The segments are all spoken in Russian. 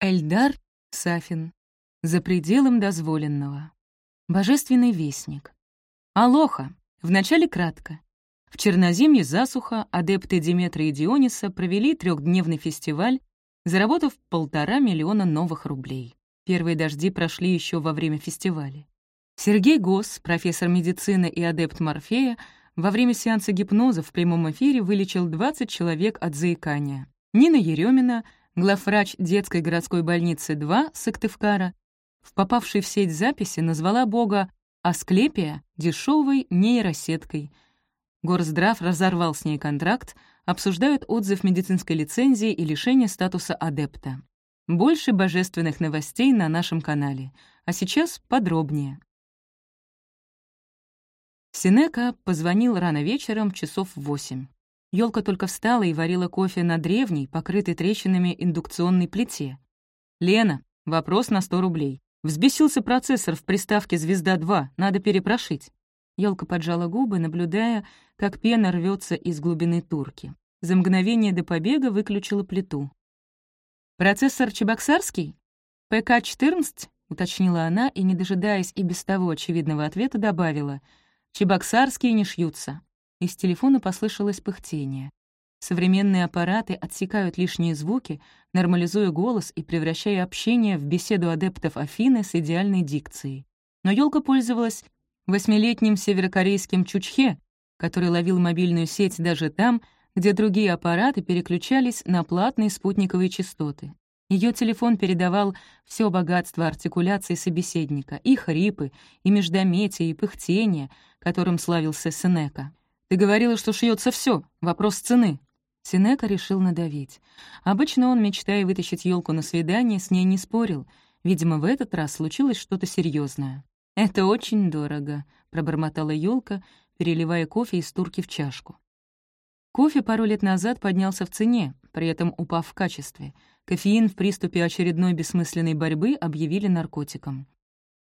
Эльдар Сафин. За пределом дозволенного. Божественный вестник. Алоха. Вначале кратко. В Черноземье засуха адепты Диметра и Диониса провели трехдневный фестиваль, заработав полтора миллиона новых рублей. Первые дожди прошли еще во время фестиваля. Сергей Гос, профессор медицины и адепт Морфея, во время сеанса гипноза в прямом эфире вылечил 20 человек от заикания. Нина Еремина — главврач детской городской больницы 2 Сыктывкара, в попавшей в сеть записи назвала бога Асклепия дешевой нейросеткой. Горздрав разорвал с ней контракт, обсуждают отзыв медицинской лицензии и лишение статуса адепта. Больше божественных новостей на нашем канале. А сейчас подробнее. Синека позвонил рано вечером, часов восемь. Ёлка только встала и варила кофе на древней, покрытой трещинами индукционной плите. «Лена, вопрос на сто рублей. Взбесился процессор в приставке «Звезда-2», надо перепрошить». Ёлка поджала губы, наблюдая, как пена рвется из глубины турки. За мгновение до побега выключила плиту. «Процессор Чебоксарский? ПК-14?» — уточнила она и, не дожидаясь и без того очевидного ответа, добавила. «Чебоксарские не шьются. Из телефона послышалось пыхтение. Современные аппараты отсекают лишние звуки, нормализуя голос и превращая общение в беседу адептов Афины с идеальной дикцией. Но елка пользовалась восьмилетним северокорейским чучхе, который ловил мобильную сеть даже там, где другие аппараты переключались на платные спутниковые частоты. Ее телефон передавал все богатство артикуляции собеседника, и хрипы, и междометия, и пыхтения, которым славился Сенека. Ты говорила, что шьется все. Вопрос цены». Синека решил надавить. Обычно он, мечтая вытащить елку на свидание, с ней не спорил. Видимо, в этот раз случилось что-то серьезное. «Это очень дорого», — пробормотала елка, переливая кофе из турки в чашку. Кофе пару лет назад поднялся в цене, при этом упав в качестве. Кофеин в приступе очередной бессмысленной борьбы объявили наркотиком.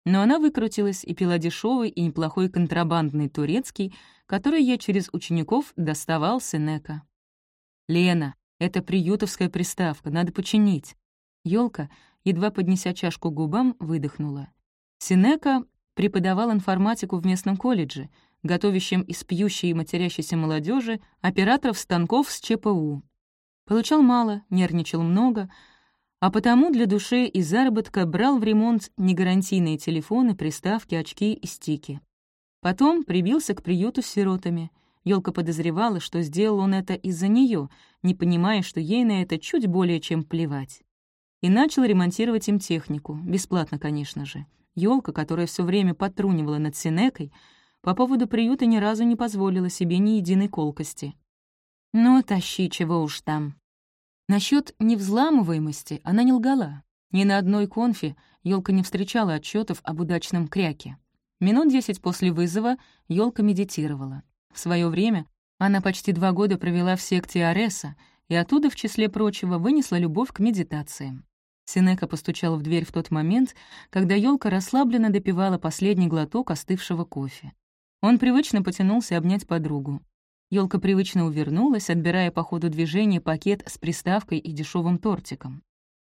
Но она выкрутилась и пила дешевый и неплохой контрабандный турецкий, который я через учеников доставал Сенека. «Лена, это приютовская приставка, надо починить». Ёлка, едва поднеся чашку к губам, выдохнула. Синека преподавал информатику в местном колледже, готовящем из пьющей и матерящейся молодежи операторов станков с ЧПУ. Получал мало, нервничал много — а потому для души и заработка брал в ремонт негарантийные телефоны, приставки, очки и стики. Потом прибился к приюту с сиротами. Ёлка подозревала, что сделал он это из-за нее, не понимая, что ей на это чуть более чем плевать. И начал ремонтировать им технику, бесплатно, конечно же. Ёлка, которая все время потрунивала над Синекой, по поводу приюта ни разу не позволила себе ни единой колкости. «Ну, тащи, чего уж там», Насчет невзламываемости она не лгала. Ни на одной конфе елка не встречала отчетов об удачном кряке. Минут десять после вызова елка медитировала. В свое время она почти два года провела в секте Ареса и оттуда, в числе прочего, вынесла любовь к медитациям. Синека постучал в дверь в тот момент, когда елка расслабленно допивала последний глоток остывшего кофе. Он привычно потянулся обнять подругу. Ёлка привычно увернулась, отбирая по ходу движения пакет с приставкой и дешевым тортиком.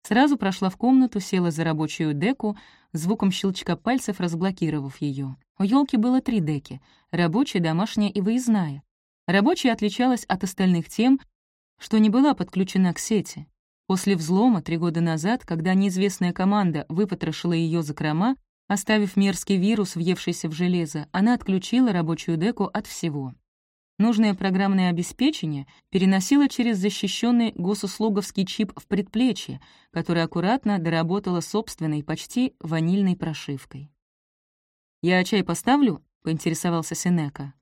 Сразу прошла в комнату, села за рабочую деку, звуком щелчка пальцев разблокировав ее. У елки было три деки — рабочая, домашняя и выездная. Рабочая отличалась от остальных тем, что не была подключена к сети. После взлома три года назад, когда неизвестная команда выпотрошила ее закрома, оставив мерзкий вирус, въевшийся в железо, она отключила рабочую деку от всего. Нужное программное обеспечение переносило через защищенный госуслуговский чип в предплечье, который аккуратно доработала собственной, почти ванильной прошивкой. «Я чай поставлю?» — поинтересовался Синека.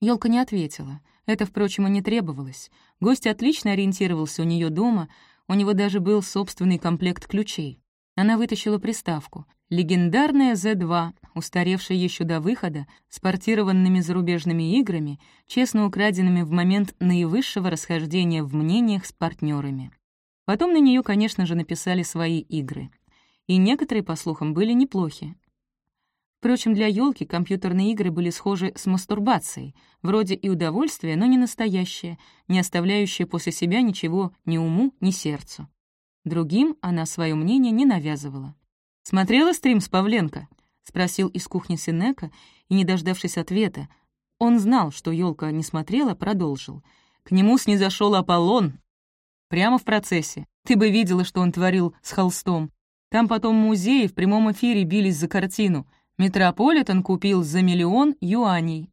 Ёлка не ответила. Это, впрочем, и не требовалось. Гость отлично ориентировался у нее дома, у него даже был собственный комплект ключей. Она вытащила приставку. Легендарная Z2, устаревшая еще до выхода, с портированными зарубежными играми, честно украденными в момент наивысшего расхождения в мнениях с партнерами. Потом на нее, конечно же, написали свои игры. И некоторые, по слухам, были неплохи. Впрочем, для елки компьютерные игры были схожи с мастурбацией, вроде и удовольствия, но не настоящее, не оставляющее после себя ничего ни уму, ни сердцу. Другим она свое мнение не навязывала. «Смотрела стрим с Павленко?» — спросил из кухни Синека, и, не дождавшись ответа, он знал, что елка не смотрела, продолжил. К нему снизошел Аполлон. Прямо в процессе. Ты бы видела, что он творил с холстом. Там потом музеи в прямом эфире бились за картину. Метрополитен купил за миллион юаней.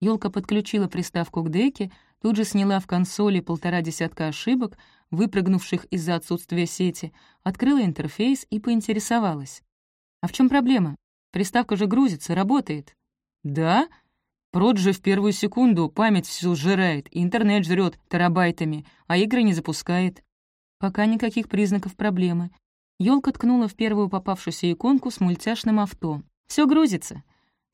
Ёлка подключила приставку к деке, тут же сняла в консоли полтора десятка ошибок, выпрыгнувших из-за отсутствия сети, открыла интерфейс и поинтересовалась. «А в чем проблема? Приставка же грузится, работает». «Да?» Прод же в первую секунду память всю сжирает, интернет жрет терабайтами, а игры не запускает. Пока никаких признаков проблемы. Ёлка ткнула в первую попавшуюся иконку с мультяшным авто. Все грузится.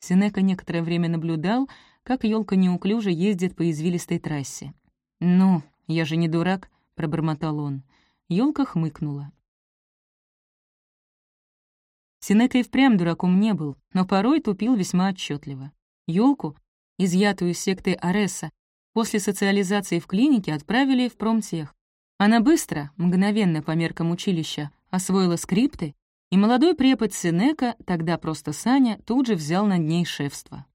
Синека некоторое время наблюдал, как елка неуклюже ездит по извилистой трассе. «Ну, я же не дурак», — пробормотал он. Ёлка хмыкнула. Синека и впрямь дураком не был, но порой тупил весьма отчетливо. Ёлку, изъятую из секты Ареса, после социализации в клинике отправили в промтех. Она быстро, мгновенно по меркам училища, освоила скрипты и молодой препод Сенека, тогда просто Саня, тут же взял над ней шефство.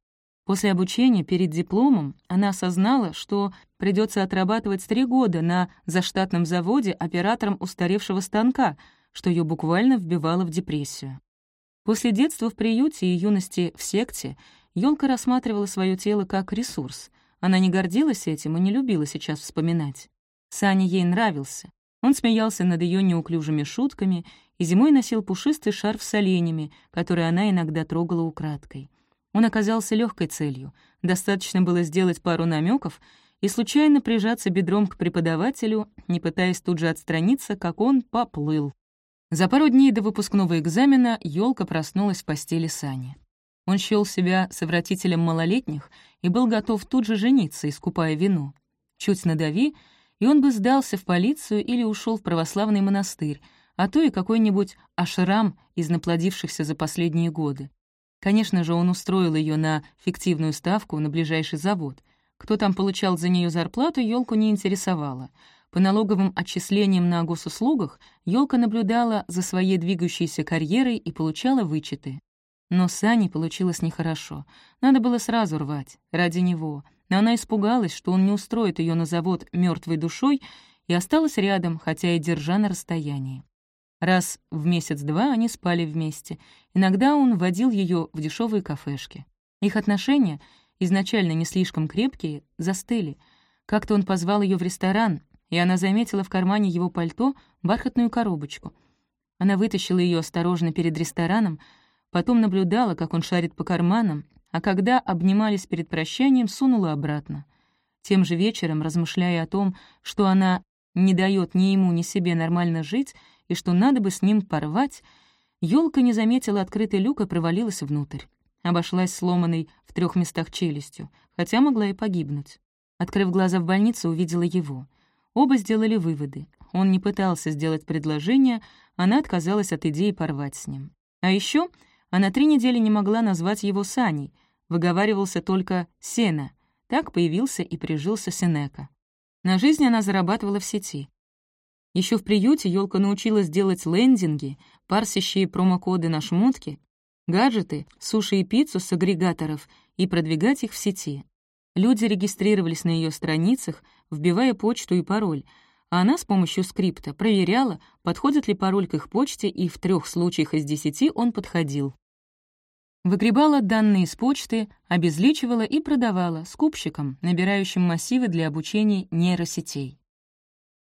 После обучения перед дипломом она осознала, что придется отрабатывать три года на заштатном заводе оператором устаревшего станка, что ее буквально вбивало в депрессию. После детства в приюте и юности в секте Ёлка рассматривала свое тело как ресурс. Она не гордилась этим и не любила сейчас вспоминать. Саня ей нравился. Он смеялся над ее неуклюжими шутками и зимой носил пушистый шарф с оленями, который она иногда трогала украдкой. Он оказался легкой целью. Достаточно было сделать пару намеков и случайно прижаться бедром к преподавателю, не пытаясь тут же отстраниться, как он поплыл. За пару дней до выпускного экзамена елка проснулась в постели Сани. Он счёл себя совратителем малолетних и был готов тут же жениться, искупая вину. Чуть надави, и он бы сдался в полицию или ушел в православный монастырь, а то и какой-нибудь ашрам из наплодившихся за последние годы. Конечно же, он устроил ее на фиктивную ставку на ближайший завод. Кто там получал за нее зарплату, елку не интересовало. По налоговым отчислениям на госуслугах елка наблюдала за своей двигающейся карьерой и получала вычеты. Но с Аней получилось нехорошо. Надо было сразу рвать, ради него. Но она испугалась, что он не устроит ее на завод мертвой душой, и осталась рядом, хотя и держа на расстоянии. Раз в месяц-два они спали вместе. Иногда он водил ее в дешевые кафешки. Их отношения, изначально не слишком крепкие, застыли. Как-то он позвал ее в ресторан, и она заметила в кармане его пальто бархатную коробочку. Она вытащила ее осторожно перед рестораном, потом наблюдала, как он шарит по карманам, а когда обнимались перед прощанием, сунула обратно. Тем же вечером, размышляя о том, что она не дает ни ему, ни себе нормально жить, и что надо бы с ним порвать, Ёлка не заметила открытый люк и провалилась внутрь. Обошлась сломанной в трех местах челюстью, хотя могла и погибнуть. Открыв глаза в больнице, увидела его. Оба сделали выводы. Он не пытался сделать предложение, она отказалась от идеи порвать с ним. А еще она три недели не могла назвать его Саней, выговаривался только «Сена». Так появился и прижился Сенека. На жизнь она зарабатывала в сети. Еще в приюте елка научилась делать лендинги, парсящие промокоды на шмотки, гаджеты, суши и пиццу с агрегаторов и продвигать их в сети. Люди регистрировались на ее страницах, вбивая почту и пароль, а она с помощью скрипта проверяла, подходит ли пароль к их почте, и в трех случаях из десяти он подходил. Выгребала данные с почты, обезличивала и продавала скупщикам, набирающим массивы для обучения нейросетей.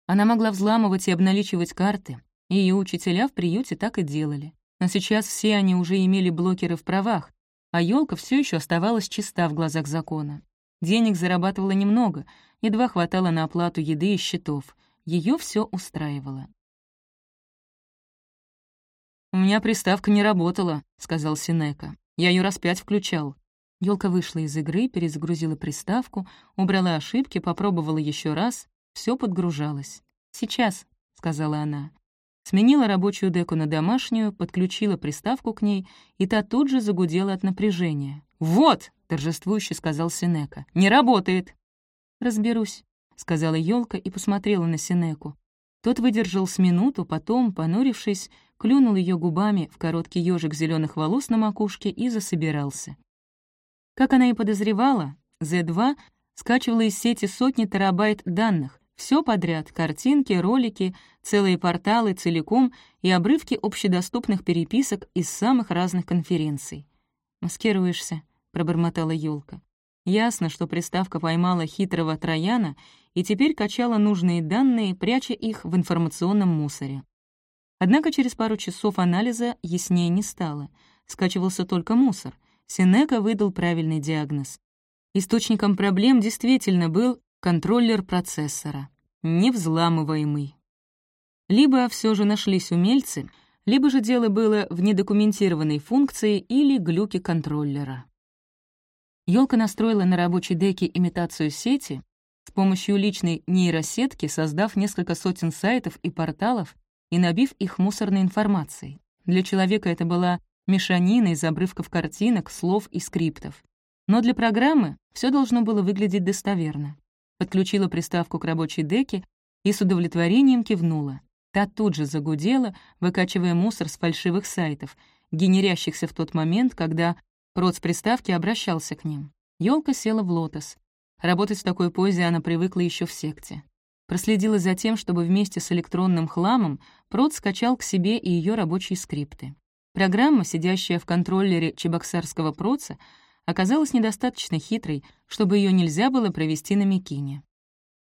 Она могла взламывать и обналичивать карты, ее учителя в приюте так и делали. Но сейчас все они уже имели блокеры в правах, а елка все еще оставалась чиста в глазах закона. Денег зарабатывала немного, едва хватало на оплату еды и счетов. Ее все устраивало. «У меня приставка не работала», — сказал Синека. «Я ее раз пять включал». Елка вышла из игры, перезагрузила приставку, убрала ошибки, попробовала еще раз. Все подгружалось. «Сейчас», — сказала она. Сменила рабочую деку на домашнюю, подключила приставку к ней, и та тут же загудела от напряжения. «Вот!» — торжествующе сказал Синека. «Не работает!» «Разберусь», — сказала елка и посмотрела на Синеку. Тот выдержал с минуту, потом, понурившись, клюнул ее губами в короткий ежик зеленых волос на макушке и засобирался. Как она и подозревала, Z2 скачивала из сети сотни терабайт данных, все подряд — картинки, ролики, целые порталы целиком и обрывки общедоступных переписок из самых разных конференций. «Маскируешься», — пробормотала Ёлка. Ясно, что приставка поймала хитрого Трояна и теперь качала нужные данные, пряча их в информационном мусоре. Однако через пару часов анализа яснее не стало. Скачивался только мусор. Синека выдал правильный диагноз. Источником проблем действительно был контроллер процессора, невзламываемый. Либо все же нашлись умельцы, либо же дело было в недокументированной функции или глюке контроллера. Ёлка настроила на рабочей деке имитацию сети, с помощью личной нейросетки создав несколько сотен сайтов и порталов и набив их мусорной информацией. Для человека это была мешанина из обрывков картинок, слов и скриптов. Но для программы все должно было выглядеть достоверно подключила приставку к рабочей деке и с удовлетворением кивнула. Та тут же загудела, выкачивая мусор с фальшивых сайтов, генерящихся в тот момент, когда проц приставки обращался к ним. Ёлка села в лотос. Работать в такой позе она привыкла еще в секте. Проследила за тем, чтобы вместе с электронным хламом прод скачал к себе и ее рабочие скрипты. Программа, сидящая в контроллере чебоксарского проца, оказалась недостаточно хитрой, чтобы ее нельзя было провести на Микине.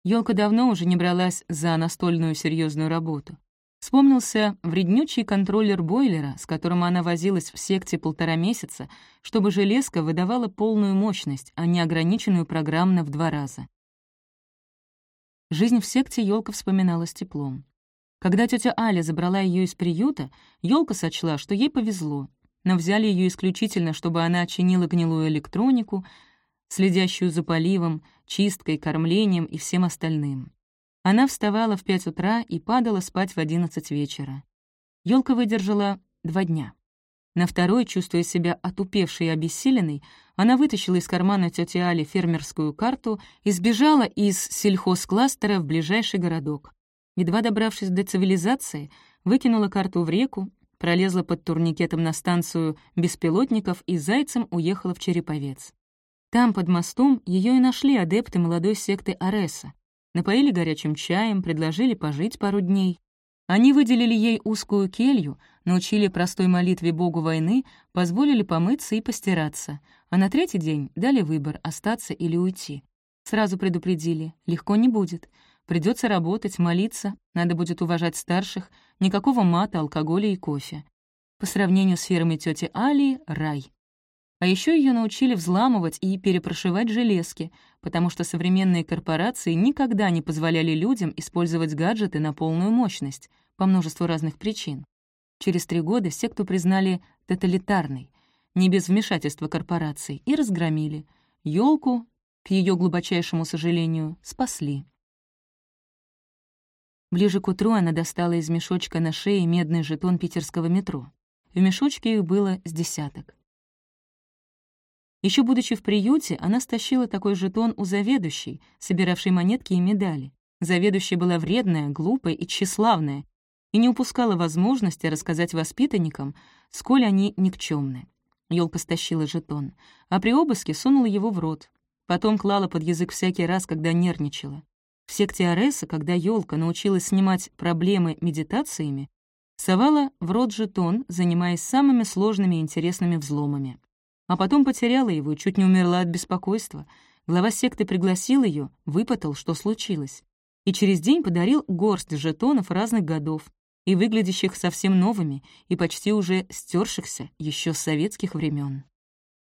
Ёлка давно уже не бралась за настольную серьезную работу. Вспомнился вреднючий контроллер бойлера, с которым она возилась в секте полтора месяца, чтобы железка выдавала полную мощность, а не ограниченную программно в два раза. Жизнь в секте Ёлка вспоминала с теплом. Когда тетя Аля забрала ее из приюта, Ёлка сочла, что ей повезло, но взяли ее исключительно, чтобы она чинила гнилую электронику, следящую за поливом, чисткой, кормлением и всем остальным. Она вставала в пять утра и падала спать в одиннадцать вечера. Ёлка выдержала два дня. На второй, чувствуя себя отупевшей и обессиленной, она вытащила из кармана тети Али фермерскую карту и сбежала из сельхозкластера в ближайший городок. Едва добравшись до цивилизации, выкинула карту в реку пролезла под турникетом на станцию беспилотников и зайцем уехала в Череповец. Там, под мостом, ее и нашли адепты молодой секты Ареса. Напоили горячим чаем, предложили пожить пару дней. Они выделили ей узкую келью, научили простой молитве богу войны, позволили помыться и постираться, а на третий день дали выбор — остаться или уйти. Сразу предупредили — легко не будет. Придется работать, молиться, надо будет уважать старших, никакого мата, алкоголя и кофе. По сравнению с фермой тети Али — рай. А еще ее научили взламывать и перепрошивать железки, потому что современные корпорации никогда не позволяли людям использовать гаджеты на полную мощность, по множеству разных причин. Через три года секту признали тоталитарной, не без вмешательства корпораций, и разгромили. Ёлку, к ее глубочайшему сожалению, спасли. Ближе к утру она достала из мешочка на шее медный жетон питерского метро. В мешочке их было с десяток. Еще будучи в приюте, она стащила такой жетон у заведующей, собиравшей монетки и медали. Заведующая была вредная, глупая и тщеславная, и не упускала возможности рассказать воспитанникам, сколь они никчемны. Ёлка стащила жетон, а при обыске сунула его в рот. Потом клала под язык всякий раз, когда нервничала. В секте Ареса, когда елка научилась снимать проблемы медитациями, совала в рот жетон, занимаясь самыми сложными и интересными взломами. А потом потеряла его и чуть не умерла от беспокойства. Глава секты пригласил ее, выпытал, что случилось. И через день подарил горсть жетонов разных годов, и выглядящих совсем новыми, и почти уже стершихся еще с советских времен.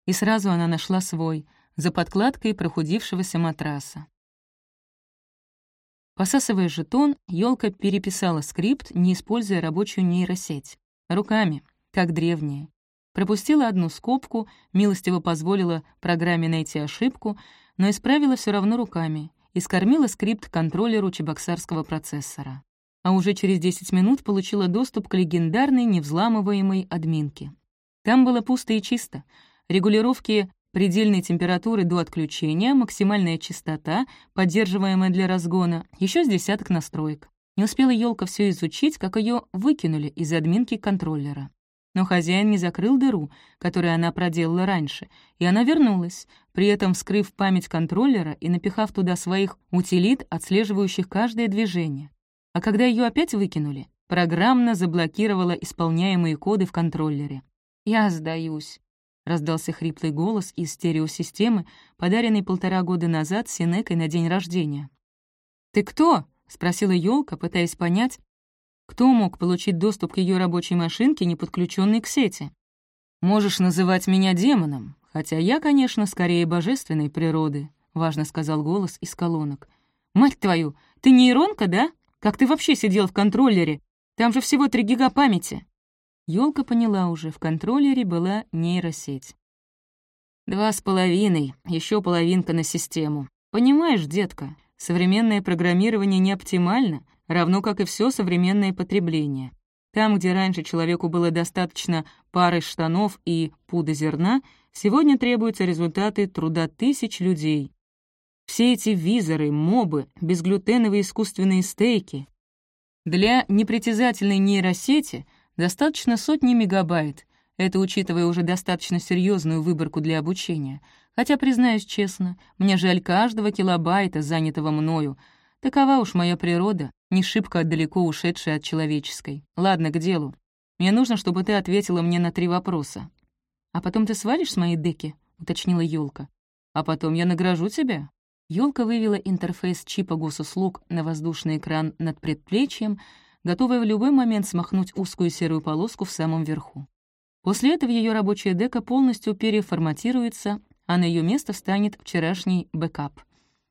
И сразу она нашла свой, за подкладкой прохудившегося матраса. Посасывая жетон, елка переписала скрипт, не используя рабочую нейросеть. Руками, как древние. Пропустила одну скобку, милостиво позволила программе найти ошибку, но исправила все равно руками и скормила скрипт контроллеру чебоксарского процессора. А уже через 10 минут получила доступ к легендарной невзламываемой админке. Там было пусто и чисто. Регулировки предельной температуры до отключения, максимальная частота, поддерживаемая для разгона, еще с десяток настроек. Не успела елка все изучить, как ее выкинули из админки контроллера. Но хозяин не закрыл дыру, которую она проделала раньше, и она вернулась, при этом вскрыв память контроллера и напихав туда своих утилит, отслеживающих каждое движение. А когда ее опять выкинули, программно заблокировала исполняемые коды в контроллере. «Я сдаюсь», — раздался хриплый голос из стереосистемы, подаренный полтора года назад Синекой на день рождения. «Ты кто?» — спросила елка, пытаясь понять, кто мог получить доступ к ее рабочей машинке, не подключенной к сети. «Можешь называть меня демоном, хотя я, конечно, скорее божественной природы», — важно сказал голос из колонок. «Мать твою, ты нейронка, да? Как ты вообще сидел в контроллере? Там же всего три гига памяти». Ёлка поняла уже, в контроллере была нейросеть. «Два с половиной, еще половинка на систему. Понимаешь, детка, современное программирование не оптимально, равно как и все современное потребление. Там, где раньше человеку было достаточно пары штанов и пуда зерна, сегодня требуются результаты труда тысяч людей. Все эти визоры, мобы, безглютеновые искусственные стейки. Для непритязательной нейросети достаточно сотни мегабайт, это учитывая уже достаточно серьезную выборку для обучения. Хотя, признаюсь честно, мне жаль каждого килобайта, занятого мною. Такова уж моя природа, не шибко далеко ушедшая от человеческой. Ладно, к делу. Мне нужно, чтобы ты ответила мне на три вопроса. «А потом ты свалишь с моей деки?» — уточнила Ёлка. «А потом я награжу тебя». Ёлка вывела интерфейс чипа госуслуг на воздушный экран над предплечьем, готовая в любой момент смахнуть узкую серую полоску в самом верху. После этого ее рабочая дека полностью переформатируется, а на ее место встанет вчерашний бэкап.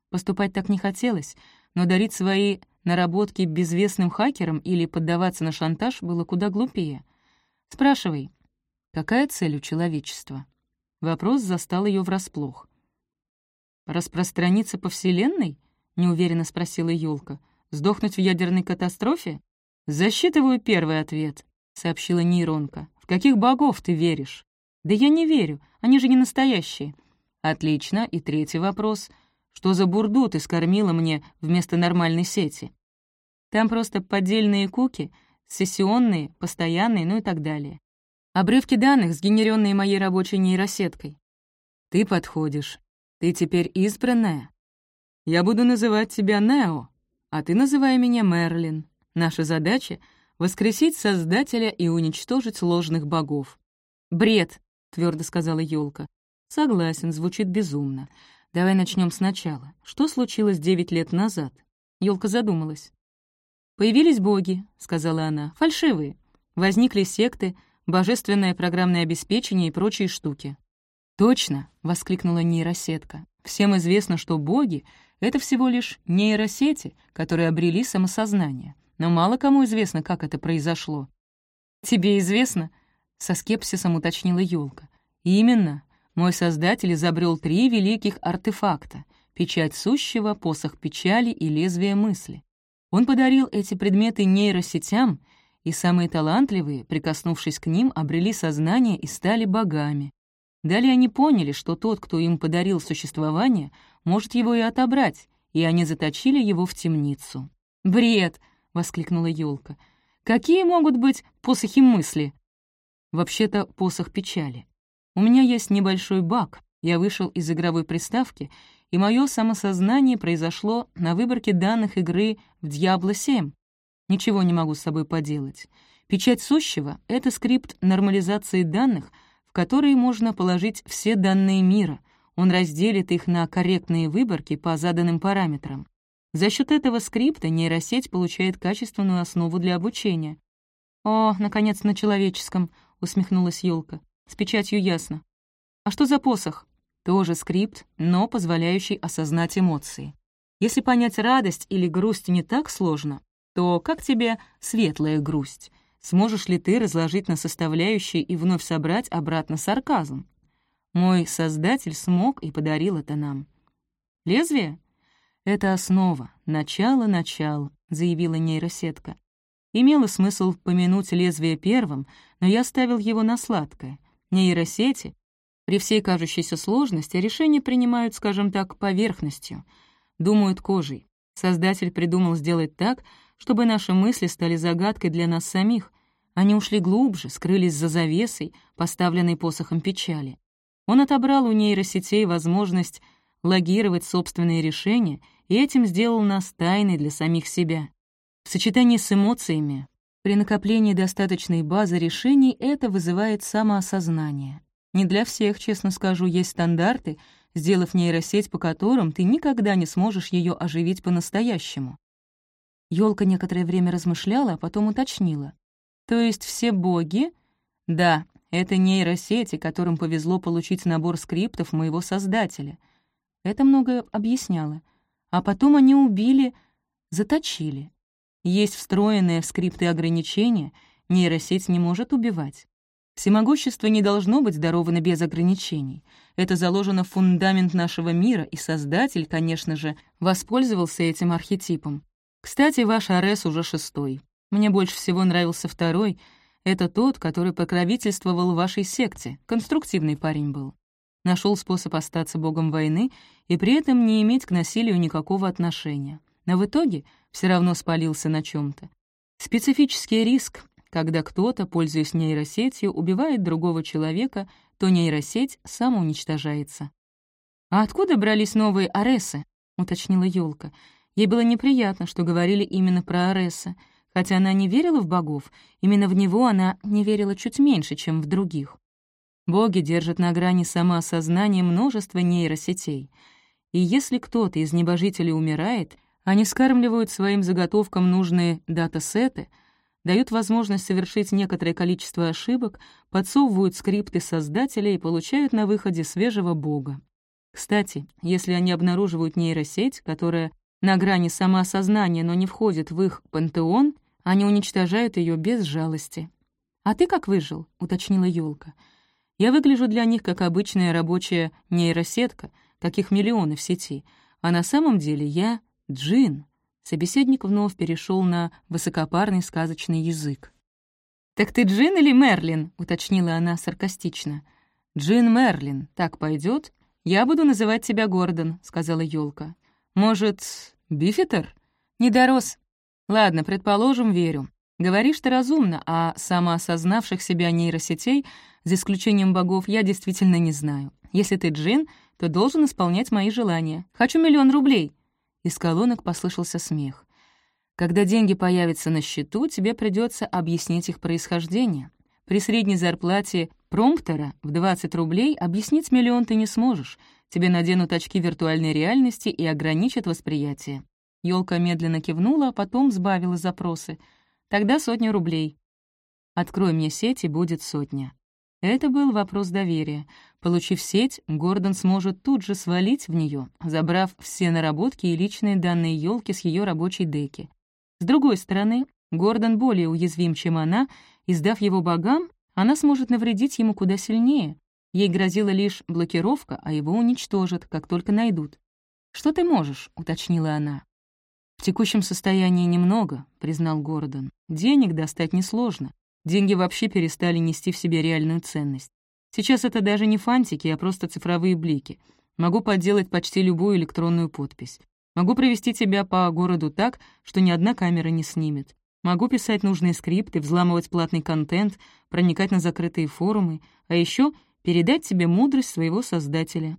Поступать так не хотелось, но дарить свои наработки безвестным хакерам или поддаваться на шантаж было куда глупее. Спрашивай, какая цель у человечества? Вопрос застал ее врасплох. «Распространиться по Вселенной?» — неуверенно спросила Юлка. «Сдохнуть в ядерной катастрофе?» «Засчитываю первый ответ», — сообщила нейронка. «В каких богов ты веришь?» «Да я не верю, они же не настоящие». «Отлично. И третий вопрос. Что за бурду ты скормила мне вместо нормальной сети?» Там просто поддельные куки, сессионные, постоянные, ну и так далее. Обрывки данных, сгенеренные моей рабочей нейросеткой. Ты подходишь. Ты теперь избранная. Я буду называть тебя Нео, а ты называй меня Мерлин. Наша задача — воскресить Создателя и уничтожить ложных богов. «Бред», — твердо сказала Ёлка. «Согласен, звучит безумно. Давай начнем сначала. Что случилось девять лет назад?» Ёлка задумалась. «Появились боги», — сказала она, — «фальшивые. Возникли секты, божественное программное обеспечение и прочие штуки». «Точно!» — воскликнула нейросетка. «Всем известно, что боги — это всего лишь нейросети, которые обрели самосознание. Но мало кому известно, как это произошло». «Тебе известно?» — со скепсисом уточнила Ёлка. «Именно. Мой создатель изобрел три великих артефакта — печать сущего, посох печали и лезвие мысли. Он подарил эти предметы нейросетям, и самые талантливые, прикоснувшись к ним, обрели сознание и стали богами. Далее они поняли, что тот, кто им подарил существование, может его и отобрать, и они заточили его в темницу. «Бред!» — воскликнула елка. «Какие могут быть посохи мысли?» «Вообще-то посох печали. У меня есть небольшой баг. Я вышел из игровой приставки и мое самосознание произошло на выборке данных игры в Diablo 7. Ничего не могу с собой поделать. Печать сущего — это скрипт нормализации данных, в который можно положить все данные мира. Он разделит их на корректные выборки по заданным параметрам. За счет этого скрипта нейросеть получает качественную основу для обучения. «О, наконец, на человеческом», — усмехнулась Ёлка. «С печатью ясно. А что за посох?» Тоже скрипт, но позволяющий осознать эмоции. Если понять радость или грусть не так сложно, то как тебе светлая грусть? Сможешь ли ты разложить на составляющие и вновь собрать обратно сарказм? Мой Создатель смог и подарил это нам. Лезвие? Это основа, начало-начало, заявила нейросетка. Имело смысл помянуть лезвие первым, но я ставил его на сладкое. Нейросети при всей кажущейся сложности решения принимают, скажем так, поверхностью, думают кожей. Создатель придумал сделать так, чтобы наши мысли стали загадкой для нас самих. Они ушли глубже, скрылись за завесой, поставленной посохом печали. Он отобрал у нейросетей возможность логировать собственные решения и этим сделал нас тайной для самих себя. В сочетании с эмоциями, при накоплении достаточной базы решений это вызывает самоосознание. Не для всех, честно скажу, есть стандарты, сделав нейросеть, по которым ты никогда не сможешь ее оживить по-настоящему. Ёлка некоторое время размышляла, а потом уточнила. «То есть все боги?» «Да, это нейросети, которым повезло получить набор скриптов моего создателя. Это многое объясняло. А потом они убили, заточили. Есть встроенные в скрипты ограничения, нейросеть не может убивать. Всемогущество не должно быть даровано без ограничений. Это заложено в фундамент нашего мира, и Создатель, конечно же, воспользовался этим архетипом. Кстати, ваш Арес уже шестой. Мне больше всего нравился второй. Это тот, который покровительствовал вашей секте. Конструктивный парень был. Нашел способ остаться богом войны и при этом не иметь к насилию никакого отношения. Но в итоге все равно спалился на чем то Специфический риск, когда кто-то, пользуясь нейросетью, убивает другого человека, то нейросеть самоуничтожается. «А откуда брались новые аресы?» — уточнила Ёлка. Ей было неприятно, что говорили именно про Ареса. Хотя она не верила в богов, именно в него она не верила чуть меньше, чем в других. Боги держат на грани самоосознания множество нейросетей. И если кто-то из небожителей умирает, они скармливают своим заготовкам нужные датасеты, дают возможность совершить некоторое количество ошибок, подсовывают скрипты создателя и получают на выходе свежего бога. Кстати, если они обнаруживают нейросеть, которая на грани самоосознания, но не входит в их пантеон, они уничтожают ее без жалости. «А ты как выжил?» — уточнила Ёлка. «Я выгляжу для них как обычная рабочая нейросетка, каких миллионы в сети, а на самом деле я — джин». Собеседник вновь перешел на высокопарный сказочный язык. «Так ты Джин или Мерлин?» — уточнила она саркастично. «Джин Мерлин, так пойдет? Я буду называть тебя Гордон», — сказала Ёлка. Может, Бифитер? Не дорос. Ладно, предположим, верю. Говоришь ты разумно, а самоосознавших себя нейросетей, за исключением богов, я действительно не знаю. Если ты джин, то должен исполнять мои желания. Хочу миллион рублей. Из колонок послышался смех. Когда деньги появятся на счету, тебе придется объяснить их происхождение. При средней зарплате промптера в 20 рублей объяснить миллион ты не сможешь — Тебе наденут очки виртуальной реальности и ограничат восприятие». Ёлка медленно кивнула, а потом сбавила запросы. «Тогда сотня рублей». «Открой мне сеть, и будет сотня». Это был вопрос доверия. Получив сеть, Гордон сможет тут же свалить в нее, забрав все наработки и личные данные елки с ее рабочей деки. С другой стороны, Гордон более уязвим, чем она, и сдав его богам, она сможет навредить ему куда сильнее. Ей грозила лишь блокировка, а его уничтожат, как только найдут. «Что ты можешь?» — уточнила она. «В текущем состоянии немного», — признал Гордон. «Денег достать несложно. Деньги вообще перестали нести в себе реальную ценность. Сейчас это даже не фантики, а просто цифровые блики. Могу подделать почти любую электронную подпись. Могу провести тебя по городу так, что ни одна камера не снимет. Могу писать нужные скрипты, взламывать платный контент, проникать на закрытые форумы, а еще передать тебе мудрость своего Создателя.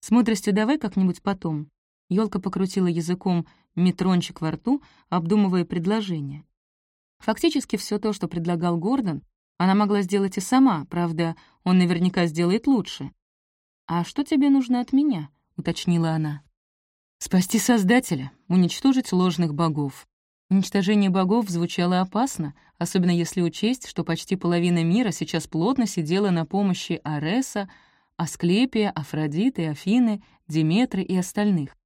С мудростью давай как-нибудь потом». Ёлка покрутила языком метрончик во рту, обдумывая предложение. Фактически все то, что предлагал Гордон, она могла сделать и сама, правда, он наверняка сделает лучше. «А что тебе нужно от меня?» — уточнила она. «Спасти Создателя, уничтожить ложных богов. Уничтожение богов звучало опасно, особенно если учесть, что почти половина мира сейчас плотно сидела на помощи Ареса, Асклепия, Афродиты, Афины, Диметры и остальных.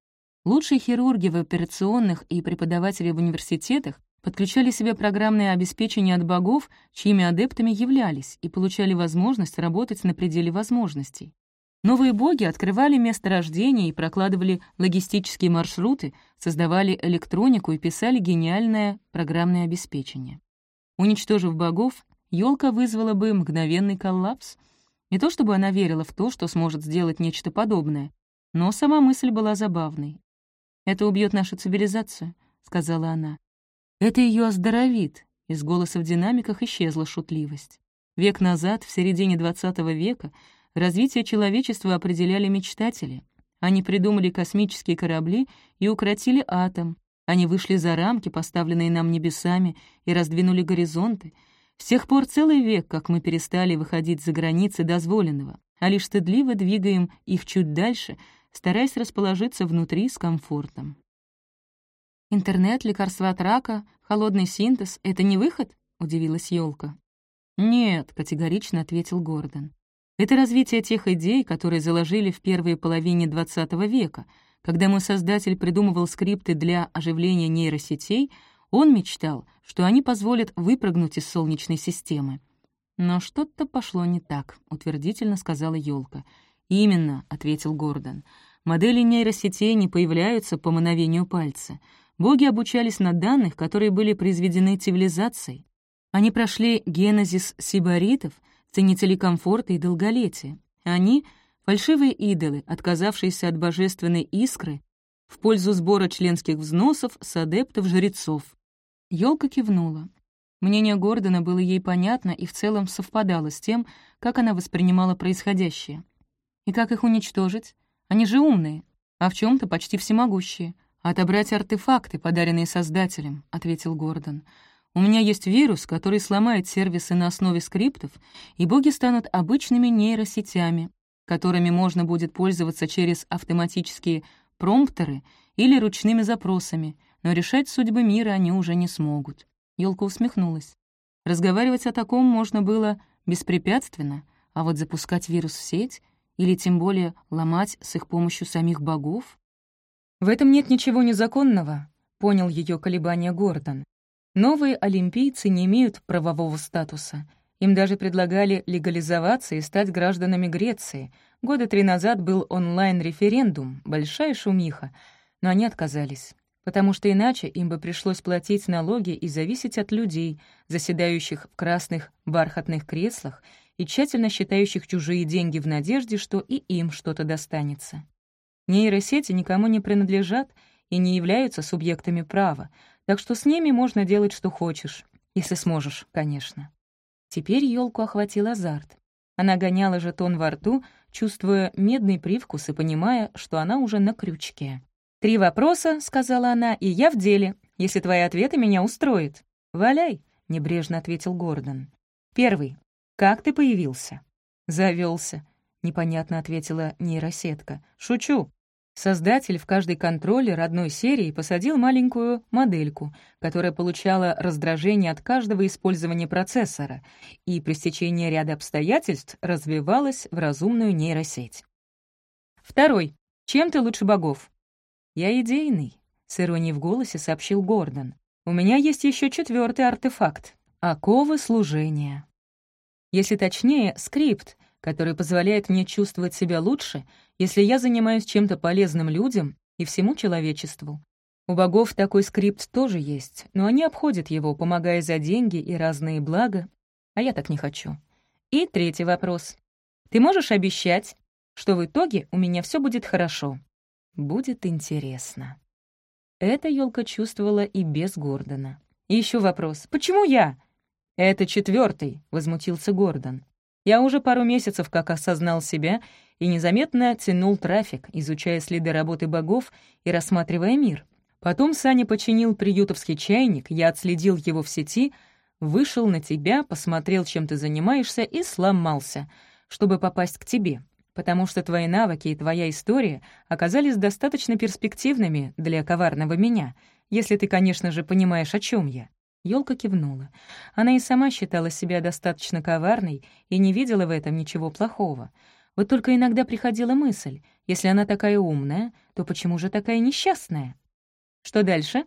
Лучшие хирурги в операционных и преподаватели в университетах подключали себе программное обеспечение от богов, чьими адептами являлись, и получали возможность работать на пределе возможностей. Новые боги открывали место рождения и прокладывали логистические маршруты, создавали электронику и писали гениальное программное обеспечение. Уничтожив богов, елка вызвала бы мгновенный коллапс. Не то чтобы она верила в то, что сможет сделать нечто подобное, но сама мысль была забавной. «Это убьет нашу цивилизацию», — сказала она. Это ее оздоровит. Из голоса в динамиках исчезла шутливость. Век назад, в середине XX века, развитие человечества определяли мечтатели. Они придумали космические корабли и укротили атом. Они вышли за рамки, поставленные нам небесами, и раздвинули горизонты. С тех пор целый век, как мы перестали выходить за границы дозволенного, а лишь стыдливо двигаем их чуть дальше, стараясь расположиться внутри с комфортом. «Интернет, лекарства от рака, холодный синтез — это не выход?» — удивилась Ёлка. «Нет», — категорично ответил Гордон. «Это развитие тех идей, которые заложили в первой половине XX века. Когда мой создатель придумывал скрипты для оживления нейросетей, он мечтал, что они позволят выпрыгнуть из Солнечной системы. «Но что-то пошло не так», — утвердительно сказала Ёлка. «Именно», — ответил Гордон. «Модели нейросетей не появляются по мановению пальца. Боги обучались на данных, которые были произведены цивилизацией. Они прошли генезис сибаритов, ценителей комфорта и долголетия. Они — фальшивые идолы, отказавшиеся от божественной искры в пользу сбора членских взносов с адептов-жрецов. Ёлка кивнула. Мнение Гордона было ей понятно и в целом совпадало с тем, как она воспринимала происходящее. И как их уничтожить? Они же умные, а в чем то почти всемогущие. «Отобрать артефакты, подаренные Создателем», — ответил Гордон. «У меня есть вирус, который сломает сервисы на основе скриптов, и боги станут обычными нейросетями, которыми можно будет пользоваться через автоматические промптеры или ручными запросами, но решать судьбы мира они уже не смогут». Ёлка усмехнулась. Разговаривать о таком можно было беспрепятственно, а вот запускать вирус в сеть или тем более ломать с их помощью самих богов в этом нет ничего незаконного, понял ее колебания Гордон. Новые олимпийцы не имеют правового статуса. Им даже предлагали легализоваться и стать гражданами Греции. Года три назад был онлайн-референдум, большая шумиха, но они отказались, потому что иначе им бы пришлось платить налоги и зависеть от людей, заседающих в красных бархатных креслах и тщательно считающих чужие деньги в надежде, что и им что-то достанется. Нейросети никому не принадлежат и не являются субъектами права, так что с ними можно делать, что хочешь, если сможешь, конечно. Теперь елку охватил азарт. Она гоняла жетон во рту, чувствуя медный привкус и понимая, что она уже на крючке. «Три вопроса», — сказала она, — «и я в деле, если твои ответы меня устроят». «Валяй», — небрежно ответил Гордон. «Первый. Как ты появился?» Завелся, непонятно ответила нейросетка. «Шучу. Создатель в каждый контроллер одной серии посадил маленькую модельку, которая получала раздражение от каждого использования процессора и при стечении ряда обстоятельств развивалась в разумную нейросеть. Второй. Чем ты лучше богов? Я идейный, — с иронией в голосе сообщил Гордон. У меня есть еще четвертый артефакт — оковы служения. Если точнее, скрипт, который позволяет мне чувствовать себя лучше, если я занимаюсь чем-то полезным людям и всему человечеству. У богов такой скрипт тоже есть, но они обходят его, помогая за деньги и разные блага, а я так не хочу. И третий вопрос. Ты можешь обещать, что в итоге у меня все будет хорошо? Будет интересно. Это елка чувствовала и без Гордона. И еще вопрос. Почему я? Это четвертый, возмутился Гордон. Я уже пару месяцев как осознал себя и незаметно тянул трафик, изучая следы работы богов и рассматривая мир. Потом Саня починил приютовский чайник, я отследил его в сети, вышел на тебя, посмотрел, чем ты занимаешься, и сломался, чтобы попасть к тебе, потому что твои навыки и твоя история оказались достаточно перспективными для коварного меня, если ты, конечно же, понимаешь, о чем я. Ёлка кивнула. Она и сама считала себя достаточно коварной и не видела в этом ничего плохого. Вот только иногда приходила мысль, если она такая умная, то почему же такая несчастная? Что дальше?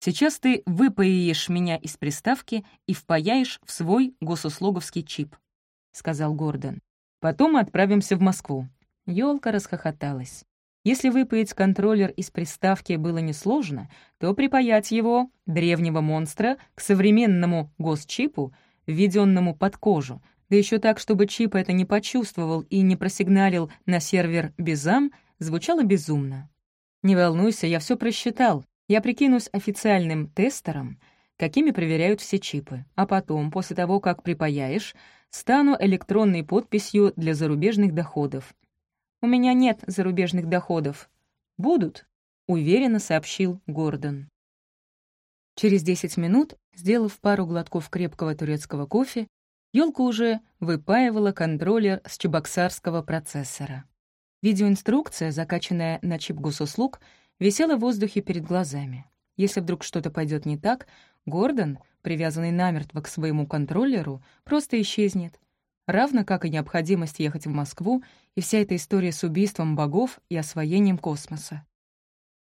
Сейчас ты выпаешь меня из приставки и впаяешь в свой госуслуговский чип, — сказал Гордон. Потом мы отправимся в Москву. Ёлка расхохоталась. Если выпаять контроллер из приставки было несложно, то припаять его, древнего монстра, к современному госчипу, введенному под кожу, да еще так, чтобы чип это не почувствовал и не просигналил на сервер Безам, звучало безумно. «Не волнуйся, я все просчитал. Я прикинусь официальным тестером, какими проверяют все чипы, а потом, после того, как припаяешь, стану электронной подписью для зарубежных доходов. «У меня нет зарубежных доходов». «Будут», — уверенно сообщил Гордон. Через 10 минут, сделав пару глотков крепкого турецкого кофе, Ёлка уже выпаивала контроллер с чебоксарского процессора. Видеоинструкция, закачанная на чип госуслуг, висела в воздухе перед глазами. Если вдруг что-то пойдет не так, Гордон, привязанный намертво к своему контроллеру, просто исчезнет. Равно как и необходимость ехать в Москву и вся эта история с убийством богов и освоением космоса.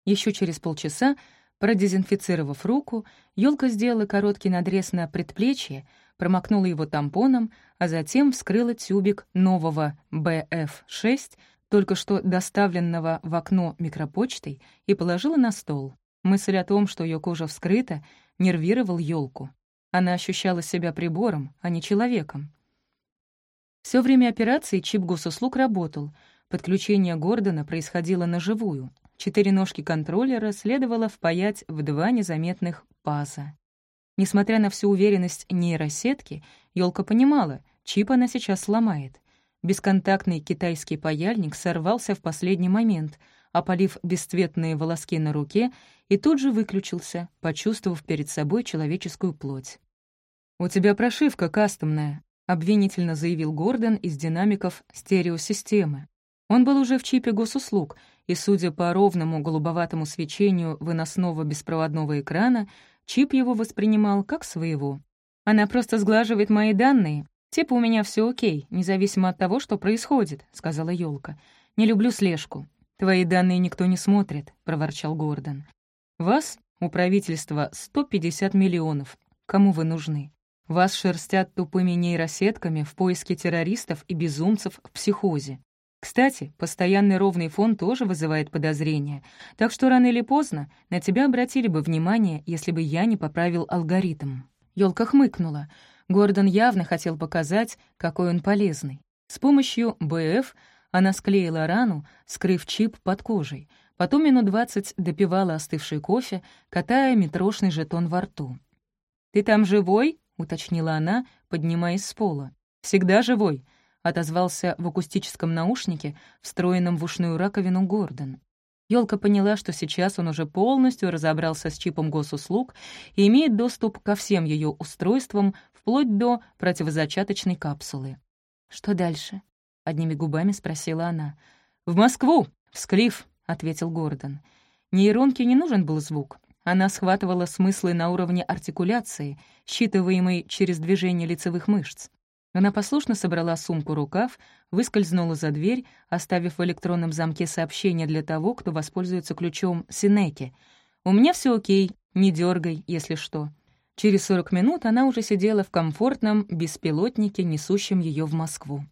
Еще через полчаса, продезинфицировав руку, Ёлка сделала короткий надрез на предплечье, промокнула его тампоном, а затем вскрыла тюбик нового BF6, только что доставленного в окно микропочтой, и положила на стол. Мысль о том, что ее кожа вскрыта, нервировал елку. Она ощущала себя прибором, а не человеком. Все время операции чип госуслуг работал. Подключение Гордона происходило наживую. Четыре ножки контроллера следовало впаять в два незаметных паза. Несмотря на всю уверенность нейросетки, Ёлка понимала, чип она сейчас сломает. Бесконтактный китайский паяльник сорвался в последний момент, опалив бесцветные волоски на руке, и тут же выключился, почувствовав перед собой человеческую плоть. «У тебя прошивка кастомная», — обвинительно заявил Гордон из динамиков стереосистемы. Он был уже в чипе госуслуг, и, судя по ровному голубоватому свечению выносного беспроводного экрана, Чип его воспринимал как своего. «Она просто сглаживает мои данные. Типа у меня все окей, независимо от того, что происходит», — сказала Ёлка. «Не люблю слежку». «Твои данные никто не смотрит», — проворчал Гордон. «Вас, у правительства, 150 миллионов. Кому вы нужны? Вас шерстят тупыми нейросетками в поиске террористов и безумцев в психозе. Кстати, постоянный ровный фон тоже вызывает подозрения, так что рано или поздно на тебя обратили бы внимание, если бы я не поправил алгоритм». Ёлка хмыкнула. Гордон явно хотел показать, какой он полезный. С помощью БФ она склеила рану, скрыв чип под кожей. Потом минут двадцать допивала остывший кофе, катая метрошный жетон во рту. «Ты там живой?» — уточнила она, поднимаясь с пола. «Всегда живой», отозвался в акустическом наушнике, встроенном в ушную раковину Гордон. Ёлка поняла, что сейчас он уже полностью разобрался с чипом госуслуг и имеет доступ ко всем ее устройствам, вплоть до противозачаточной капсулы. «Что дальше?» — одними губами спросила она. «В Москву! В Склиф!» — ответил Гордон. Нейронке не нужен был звук. Она схватывала смыслы на уровне артикуляции, считываемой через движение лицевых мышц. Она послушно собрала сумку-рукав, выскользнула за дверь, оставив в электронном замке сообщение для того, кто воспользуется ключом Синеки. «У меня все окей, не дергай, если что». Через 40 минут она уже сидела в комфортном беспилотнике, несущем ее в Москву.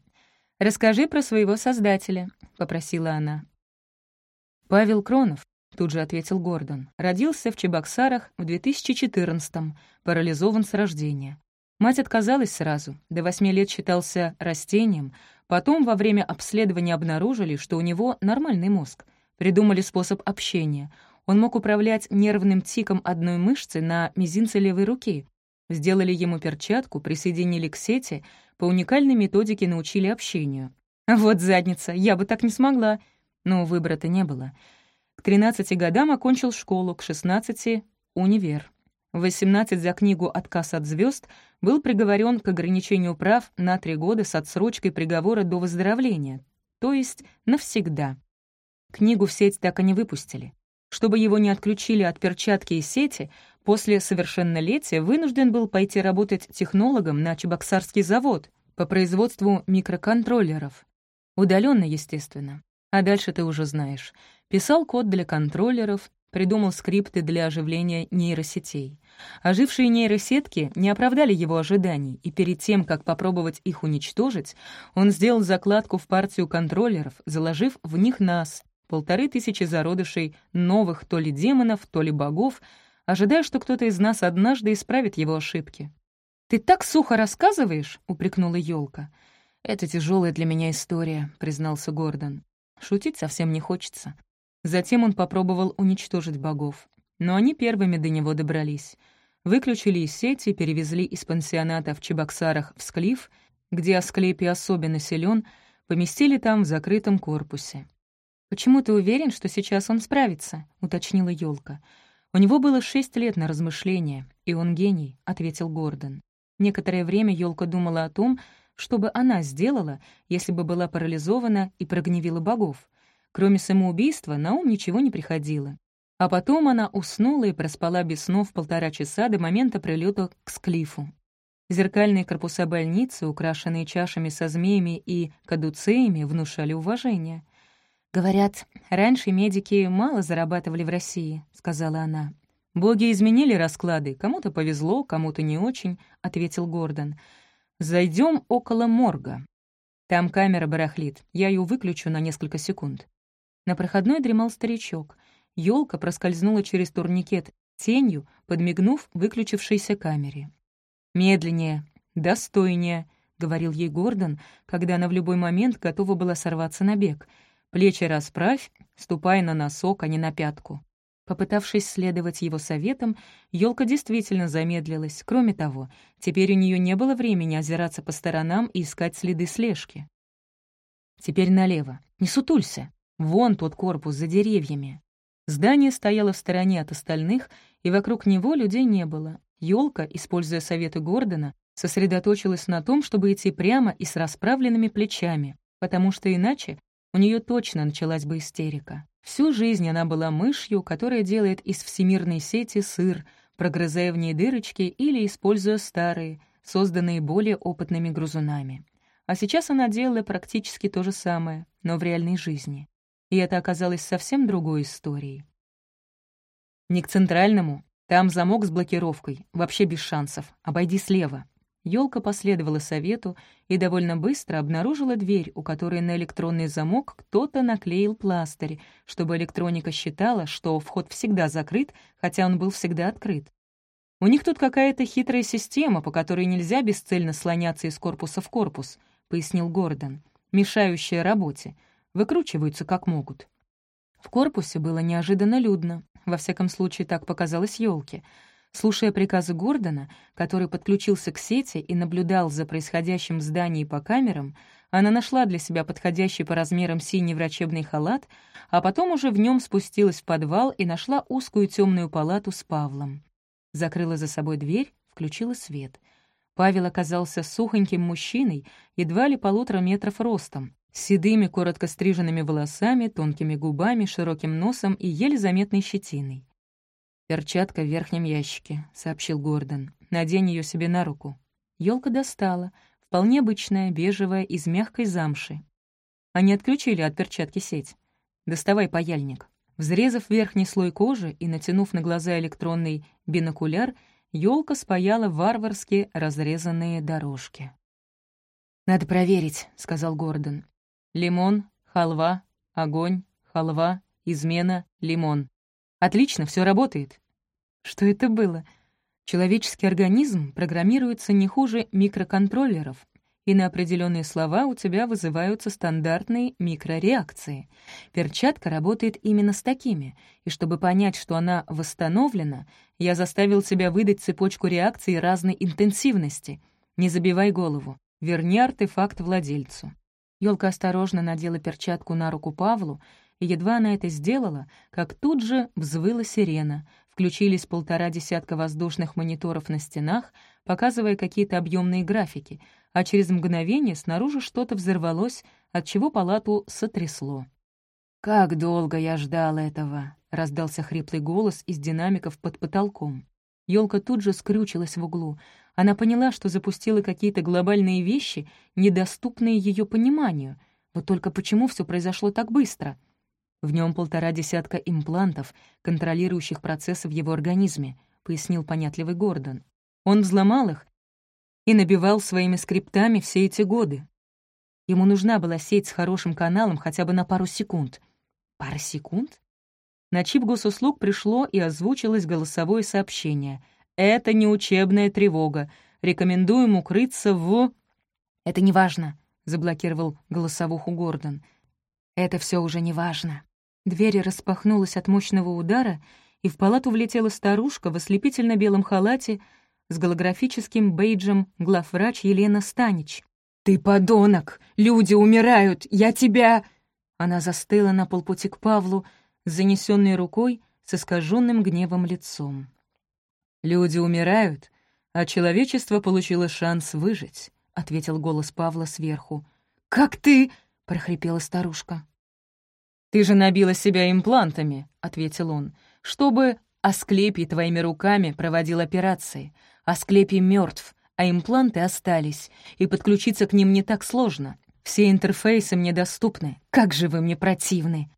«Расскажи про своего создателя», — попросила она. «Павел Кронов», — тут же ответил Гордон, родился в Чебоксарах в 2014-м, парализован с рождения. Мать отказалась сразу, до восьми лет считался растением, потом во время обследования обнаружили, что у него нормальный мозг. Придумали способ общения. Он мог управлять нервным тиком одной мышцы на мизинце левой руки. Сделали ему перчатку, присоединили к сети, по уникальной методике научили общению. Вот задница, я бы так не смогла. Но выбора-то не было. К 13 годам окончил школу, к 16 — универ. В 18 за книгу «Отказ от звезд был приговорен к ограничению прав на три года с отсрочкой приговора до выздоровления, то есть навсегда. Книгу в сеть так и не выпустили. Чтобы его не отключили от перчатки и сети, после совершеннолетия вынужден был пойти работать технологом на Чебоксарский завод по производству микроконтроллеров. Удаленно, естественно. А дальше ты уже знаешь. Писал код для контроллеров, придумал скрипты для оживления нейросетей. Ожившие нейросетки не оправдали его ожиданий, и перед тем, как попробовать их уничтожить, он сделал закладку в партию контроллеров, заложив в них нас, полторы тысячи зародышей новых то ли демонов, то ли богов, ожидая, что кто-то из нас однажды исправит его ошибки. «Ты так сухо рассказываешь?» — упрекнула елка. «Это тяжелая для меня история», — признался Гордон. «Шутить совсем не хочется». Затем он попробовал уничтожить богов. но они первыми до него добрались. Выключили из сети, перевезли из пансионата в Чебоксарах в Склиф, где Асклепий особенно силен, поместили там в закрытом корпусе. «Почему ты уверен, что сейчас он справится?» — уточнила Ёлка. «У него было шесть лет на размышления, и он гений», — ответил Гордон. Некоторое время Ёлка думала о том, что бы она сделала, если бы была парализована и прогневила богов. Кроме самоубийства на ум ничего не приходило. А потом она уснула и проспала без снов полтора часа до момента прилета к Склифу. Зеркальные корпуса больницы, украшенные чашами со змеями и кадуцеями, внушали уважение. «Говорят, раньше медики мало зарабатывали в России», — сказала она. «Боги изменили расклады. Кому-то повезло, кому-то не очень», — ответил Гордон. Зайдем около морга. Там камера барахлит. Я ее выключу на несколько секунд». На проходной дремал старичок. Ёлка проскользнула через турникет тенью, подмигнув выключившейся камере. «Медленнее, достойнее», — говорил ей Гордон, когда она в любой момент готова была сорваться на бег — Плечи расправь, ступай на носок, а не на пятку. Попытавшись следовать его советам, елка действительно замедлилась. Кроме того, теперь у нее не было времени озираться по сторонам и искать следы слежки. «Теперь налево. Не сутулься. Вон тот корпус за деревьями». Здание стояло в стороне от остальных, и вокруг него людей не было. Ёлка, используя советы Гордона, сосредоточилась на том, чтобы идти прямо и с расправленными плечами, потому что иначе у нее точно началась бы истерика. Всю жизнь она была мышью, которая делает из всемирной сети сыр, прогрызая в ней дырочки или используя старые, созданные более опытными грызунами. А сейчас она делала практически то же самое, но в реальной жизни. И это оказалось совсем другой историей. «Не к центральному. Там замок с блокировкой. Вообще без шансов. Обойди слева», Ёлка последовала совету и довольно быстро обнаружила дверь, у которой на электронный замок кто-то наклеил пластырь, чтобы электроника считала, что вход всегда закрыт, хотя он был всегда открыт. «У них тут какая-то хитрая система, по которой нельзя бесцельно слоняться из корпуса в корпус», — пояснил Гордон, «мешающая работе. Выкручиваются как могут». В корпусе было неожиданно людно, во всяком случае так показалось Ёлке — Слушая приказы Гордона, который подключился к сети и наблюдал за происходящим в здании по камерам, она нашла для себя подходящий по размерам синий врачебный халат, а потом уже в нем спустилась в подвал и нашла узкую темную палату с Павлом. Закрыла за собой дверь, включила свет. Павел оказался сухоньким мужчиной, едва ли полутора метров ростом, с седыми, коротко стриженными волосами, тонкими губами, широким носом и еле заметной щетиной. «Перчатка в верхнем ящике», — сообщил Гордон. «Надень ее себе на руку». Елка достала. Вполне обычная, бежевая, из мягкой замши. Они отключили от перчатки сеть. «Доставай паяльник». Взрезав верхний слой кожи и натянув на глаза электронный бинокуляр, елка спаяла варварски разрезанные дорожки. «Надо проверить», — сказал Гордон. «Лимон, халва, огонь, халва, измена, лимон. Отлично, все работает. Что это было? Человеческий организм программируется не хуже микроконтроллеров, и на определенные слова у тебя вызываются стандартные микрореакции. Перчатка работает именно с такими, и чтобы понять, что она восстановлена, я заставил себя выдать цепочку реакций разной интенсивности. Не забивай голову, верни артефакт владельцу. Ёлка осторожно надела перчатку на руку Павлу, и едва она это сделала, как тут же взвыла сирена — Включились полтора десятка воздушных мониторов на стенах, показывая какие-то объемные графики, а через мгновение снаружи что-то взорвалось, от чего палату сотрясло. «Как долго я ждал этого!» — раздался хриплый голос из динамиков под потолком. Ёлка тут же скрючилась в углу. Она поняла, что запустила какие-то глобальные вещи, недоступные ее пониманию. Вот только почему все произошло так быстро — в нем полтора десятка имплантов, контролирующих процессы в его организме, пояснил понятливый Гордон. Он взломал их и набивал своими скриптами все эти годы. Ему нужна была сеть с хорошим каналом хотя бы на пару секунд. Пара секунд? На чип госуслуг пришло и озвучилось голосовое сообщение. «Это не учебная тревога. Рекомендуем укрыться в...» «Это неважно», — заблокировал голосовуху Гордон. «Это все уже неважно. Дверь распахнулась от мощного удара, и в палату влетела старушка в ослепительно-белом халате с голографическим бейджем главврач Елена Станич. «Ты подонок! Люди умирают! Я тебя...» Она застыла на полпути к Павлу, занесенной рукой, с искаженным гневом лицом. «Люди умирают, а человечество получило шанс выжить», — ответил голос Павла сверху. «Как ты?» — прохрипела старушка. «Ты же набила себя имплантами», — ответил он, «чтобы Асклепий твоими руками проводил операции. Асклепий мертв, а импланты остались, и подключиться к ним не так сложно. Все интерфейсы мне доступны. Как же вы мне противны!»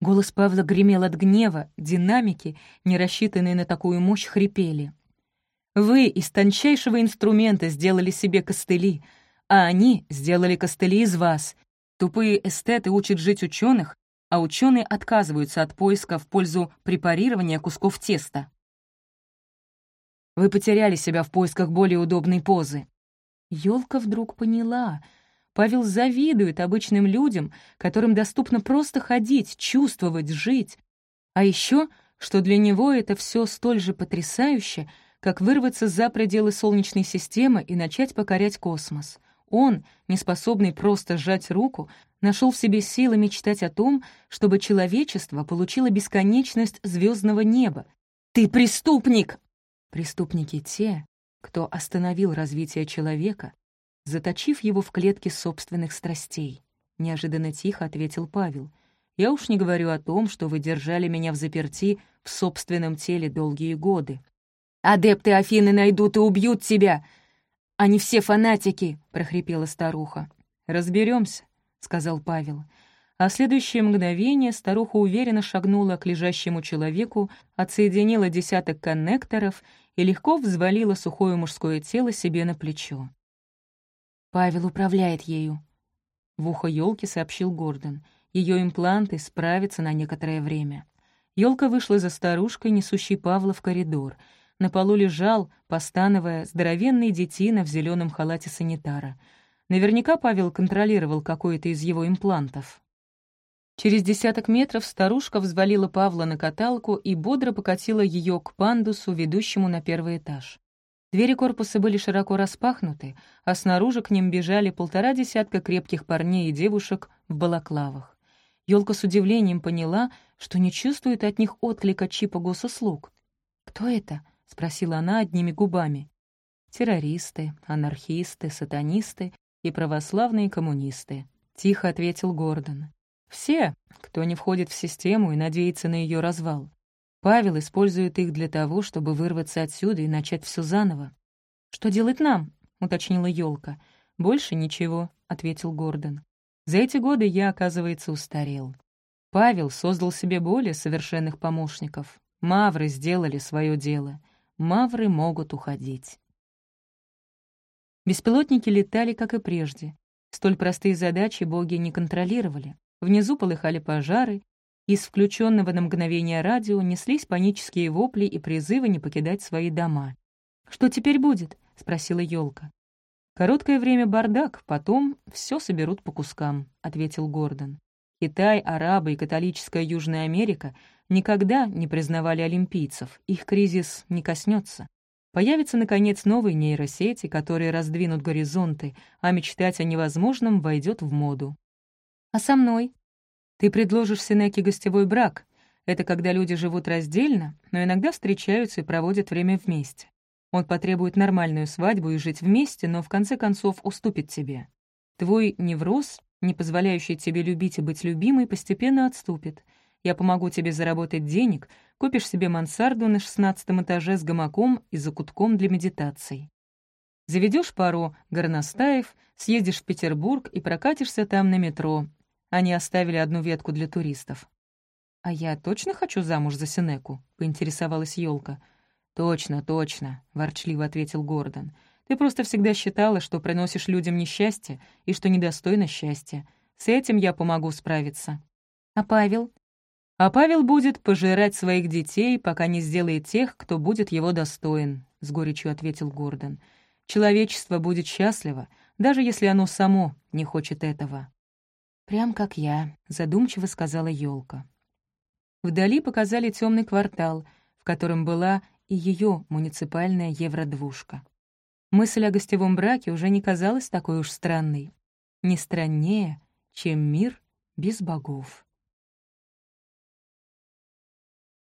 Голос Павла гремел от гнева, динамики, не рассчитанные на такую мощь, хрипели. «Вы из тончайшего инструмента сделали себе костыли, а они сделали костыли из вас. Тупые эстеты учат жить ученых, а ученые отказываются от поиска в пользу препарирования кусков теста. Вы потеряли себя в поисках более удобной позы». Ёлка вдруг поняла. Павел завидует обычным людям, которым доступно просто ходить, чувствовать, жить. А еще, что для него это все столь же потрясающе, как вырваться за пределы Солнечной системы и начать покорять космос. Он, неспособный просто сжать руку, нашел в себе силы мечтать о том, чтобы человечество получило бесконечность звездного неба. «Ты преступник!» Преступники те, кто остановил развитие человека, заточив его в клетке собственных страстей. Неожиданно тихо ответил Павел. «Я уж не говорю о том, что вы держали меня в заперти в собственном теле долгие годы. Адепты Афины найдут и убьют тебя! Они все фанатики!» — прохрипела старуха. Разберемся, сказал Павел а следующее мгновение старуха уверенно шагнула к лежащему человеку, отсоединила десяток коннекторов и легко взвалила сухое мужское тело себе на плечо. «Павел управляет ею», — в ухо елки сообщил Гордон. Ее импланты справятся на некоторое время. Елка вышла за старушкой, несущей Павла в коридор. На полу лежал, постановая, здоровенный детина в зеленом халате санитара. Наверняка Павел контролировал какой-то из его имплантов. Через десяток метров старушка взвалила Павла на каталку и бодро покатила ее к пандусу, ведущему на первый этаж. Двери корпуса были широко распахнуты, а снаружи к ним бежали полтора десятка крепких парней и девушек в балаклавах. Ёлка с удивлением поняла, что не чувствует от них отклика чипа госуслуг. «Кто это?» — спросила она одними губами. «Террористы, анархисты, сатанисты и православные коммунисты», — тихо ответил Гордон. Все, кто не входит в систему и надеется на ее развал. Павел использует их для того, чтобы вырваться отсюда и начать все заново. «Что делать нам?» — уточнила елка. «Больше ничего», — ответил Гордон. «За эти годы я, оказывается, устарел. Павел создал себе более совершенных помощников. Мавры сделали свое дело. Мавры могут уходить». Беспилотники летали, как и прежде. Столь простые задачи боги не контролировали. Внизу полыхали пожары, из включенного на мгновение радио неслись панические вопли и призывы не покидать свои дома. «Что теперь будет?» — спросила елка. «Короткое время бардак, потом все соберут по кускам», — ответил Гордон. Китай, арабы и католическая Южная Америка никогда не признавали олимпийцев, их кризис не коснется. Появятся, наконец, новые нейросети, которые раздвинут горизонты, а мечтать о невозможном войдет в моду. А со мной? Ты предложишь Синеке гостевой брак. Это когда люди живут раздельно, но иногда встречаются и проводят время вместе. Он потребует нормальную свадьбу и жить вместе, но в конце концов уступит тебе. Твой невроз, не позволяющий тебе любить и быть любимой, постепенно отступит. Я помогу тебе заработать денег, купишь себе мансарду на шестнадцатом этаже с гамаком и закутком для медитаций. Заведешь пару горностаев, съездишь в Петербург и прокатишься там на метро, они оставили одну ветку для туристов. «А я точно хочу замуж за Синеку?» — поинтересовалась елка. «Точно, точно», — ворчливо ответил Гордон. «Ты просто всегда считала, что приносишь людям несчастье и что недостойно счастья. С этим я помогу справиться». «А Павел?» «А Павел будет пожирать своих детей, пока не сделает тех, кто будет его достоин», — с горечью ответил Гордон. «Человечество будет счастливо, даже если оно само не хочет этого». «Прям как я», — задумчиво сказала елка. Вдали показали темный квартал, в котором была и ее муниципальная евродвушка. Мысль о гостевом браке уже не казалась такой уж странной. Не страннее, чем мир без богов.